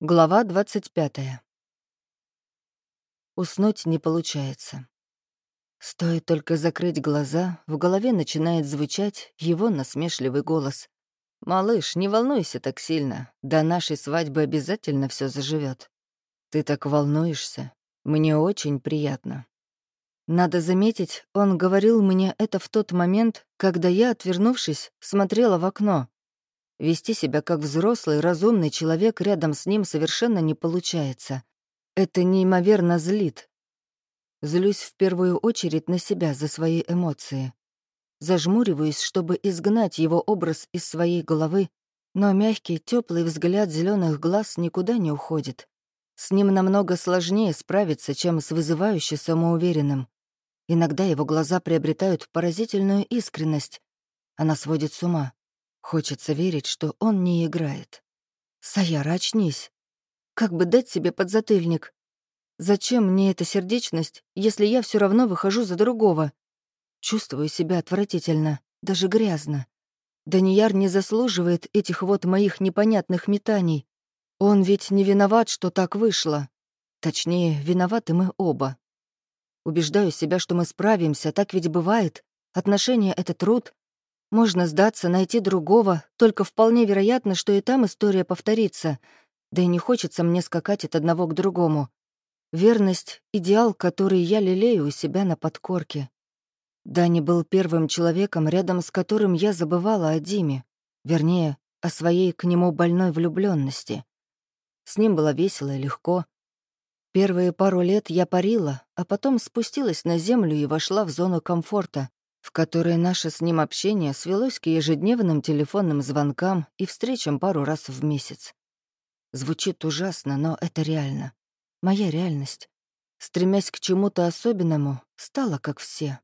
Глава 25. Уснуть не получается. Стоит только закрыть глаза, в голове начинает звучать его насмешливый голос. «Малыш, не волнуйся так сильно. До нашей свадьбы обязательно все заживет. Ты так волнуешься. Мне очень приятно». Надо заметить, он говорил мне это в тот момент, когда я, отвернувшись, смотрела в окно, Вести себя как взрослый, разумный человек рядом с ним совершенно не получается. Это неимоверно злит. Злюсь в первую очередь на себя за свои эмоции. Зажмуриваюсь, чтобы изгнать его образ из своей головы, но мягкий, теплый взгляд зеленых глаз никуда не уходит. С ним намного сложнее справиться, чем с вызывающе самоуверенным. Иногда его глаза приобретают поразительную искренность. Она сводит с ума. Хочется верить, что он не играет. «Саяра, очнись. Как бы дать себе подзатыльник? Зачем мне эта сердечность, если я все равно выхожу за другого? Чувствую себя отвратительно, даже грязно. Данияр не заслуживает этих вот моих непонятных метаний. Он ведь не виноват, что так вышло. Точнее, виноваты мы оба. Убеждаю себя, что мы справимся, так ведь бывает. Отношения — это труд, можно сдаться, найти другого, только вполне вероятно, что и там история повторится. Да и не хочется мне скакать от одного к другому. Верность — идеал, который я лелею у себя на подкорке. Дани был первым человеком, рядом с которым я забывала о Диме. Вернее, о своей к нему больной влюбленности. С ним было весело и легко. Первые пару лет я парила, а потом спустилась на землю и вошла в зону комфорта, в которой наше с ним общение свелось к ежедневным телефонным звонкам и встречам пару раз в месяц. Звучит ужасно, но это реально. Моя реальность. Стремясь к чему-то особенному, стала как все.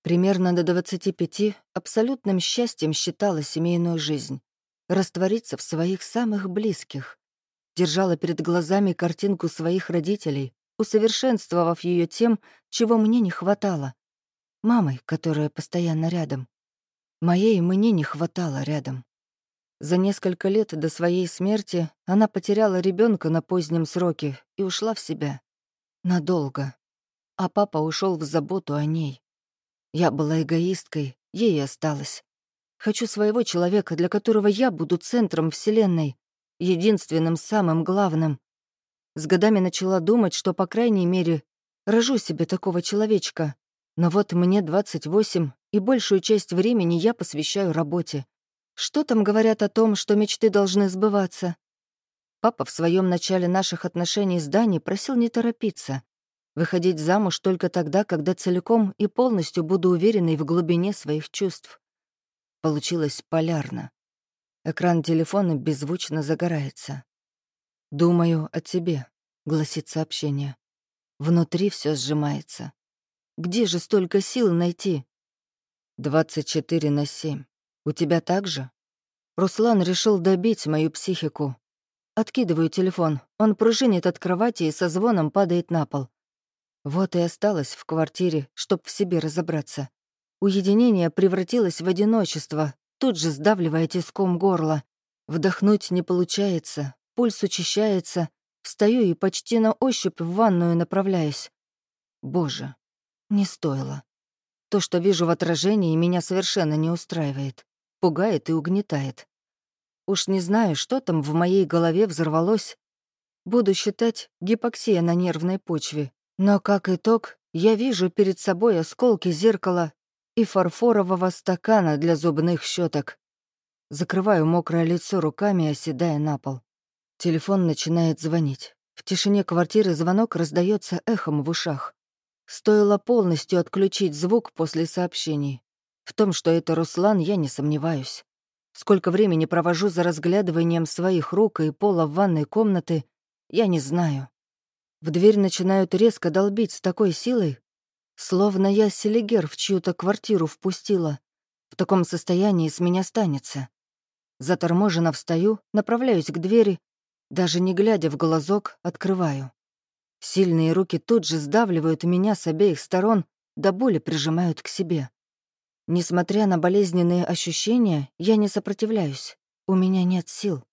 Примерно до 25 абсолютным счастьем считала семейную жизнь. Раствориться в своих самых близких. Держала перед глазами картинку своих родителей, усовершенствовав ее тем, чего мне не хватало, Мамой, которая постоянно рядом. Моей мне не хватало рядом. За несколько лет до своей смерти она потеряла ребенка на позднем сроке и ушла в себя. Надолго. А папа ушел в заботу о ней. Я была эгоисткой, ей осталось. Хочу своего человека, для которого я буду центром Вселенной, единственным самым главным. С годами начала думать, что, по крайней мере, рожу себе такого человечка, но вот мне 28, и большую часть времени я посвящаю работе. Что там говорят о том, что мечты должны сбываться? Папа в своем начале наших отношений с Дани просил не торопиться. Выходить замуж только тогда, когда целиком и полностью буду уверенной в глубине своих чувств. Получилось полярно. Экран телефона беззвучно загорается. «Думаю о тебе», — гласит сообщение. Внутри все сжимается. Где же столько сил найти? 24 на 7. У тебя так же? Руслан решил добить мою психику. Откидываю телефон. Он пружинит от кровати и со звоном падает на пол. Вот и осталось в квартире, чтоб в себе разобраться. Уединение превратилось в одиночество, тут же сдавливая тиском горло. Вдохнуть не получается, пульс учащается. Встаю и почти на ощупь в ванную направляюсь. Боже, не стоило. То, что вижу в отражении, меня совершенно не устраивает. Пугает и угнетает. Уж не знаю, что там в моей голове взорвалось. Буду считать гипоксия на нервной почве. Но как итог, я вижу перед собой осколки зеркала и фарфорового стакана для зубных щеток. Закрываю мокрое лицо руками, оседая на пол. Телефон начинает звонить. В тишине квартиры звонок раздается эхом в ушах. Стоило полностью отключить звук после сообщений. В том, что это Руслан, я не сомневаюсь. Сколько времени провожу за разглядыванием своих рук и пола в ванной комнаты, я не знаю. В дверь начинают резко долбить с такой силой, словно я селигер в чью-то квартиру впустила. В таком состоянии с меня станется. Заторможенно встаю, направляюсь к двери, даже не глядя в глазок, открываю. Сильные руки тут же сдавливают меня с обеих сторон, до боли прижимают к себе. Несмотря на болезненные ощущения, я не сопротивляюсь. У меня нет сил.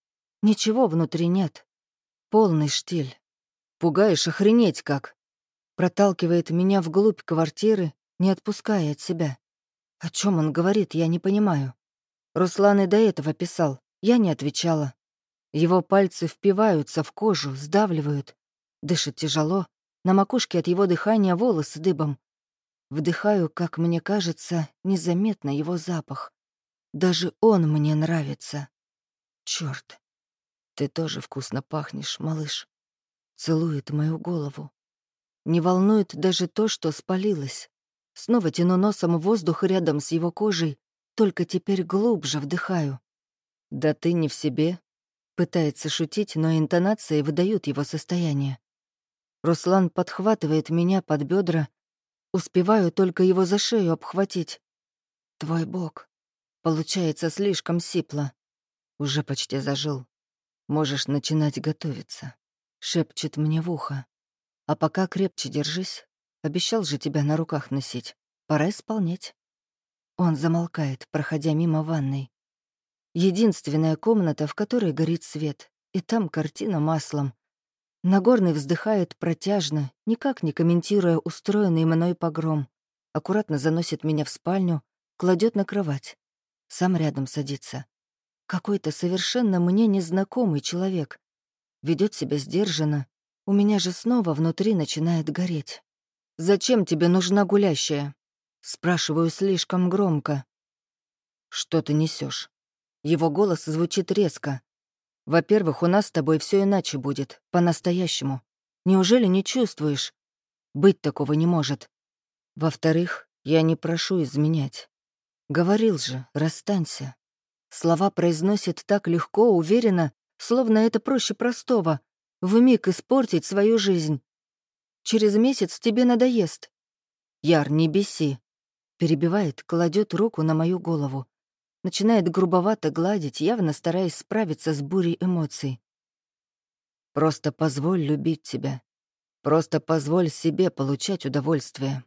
Ничего внутри нет. полный штиль. Пугаешь охренеть как. Проталкивает меня вглубь квартиры, не отпуская от себя. О чем он говорит, я не понимаю. Руслан и до этого писал, я не отвечала. Его пальцы впиваются в кожу, сдавливают. Дышит тяжело, на макушке от его дыхания волосы дыбом. Вдыхаю, как мне кажется, незаметно его запах. Даже он мне нравится. Черт, ты тоже вкусно пахнешь, малыш. Целует мою голову. Не волнует даже то, что спалилось. Снова тяну носом воздух рядом с его кожей, только теперь глубже вдыхаю. «Да ты не в себе», — пытается шутить, но интонации выдают его состояние. Руслан подхватывает меня под бедра, успеваю только его за шею обхватить. «Твой бог». Получается слишком сипло. Уже почти зажил. Можешь начинать готовиться. Шепчет мне в ухо. А пока крепче держись. Обещал же тебя на руках носить. Пора исполнять. Он замолкает, проходя мимо ванной. Единственная комната, в которой горит свет, и там картина маслом. Нагорный вздыхает протяжно, никак не комментируя устроенный мной погром. Аккуратно заносит меня в спальню, кладет на кровать. Сам рядом садится. Какой-то совершенно мне незнакомый человек. Ведет себя сдержанно. У меня же снова внутри начинает гореть. «Зачем тебе нужна гулящая?» Спрашиваю слишком громко. «Что ты несешь? Его голос звучит резко. «Во-первых, у нас с тобой все иначе будет, по-настоящему. Неужели не чувствуешь? Быть такого не может. Во-вторых, я не прошу изменять. Говорил же, расстанься. Слова произносит так легко, уверенно, словно это проще простого. Вмиг испортить свою жизнь. Через месяц тебе надоест. Яр, не беси. Перебивает, кладет руку на мою голову. Начинает грубовато гладить, явно стараясь справиться с бурей эмоций. Просто позволь любить тебя. Просто позволь себе получать удовольствие.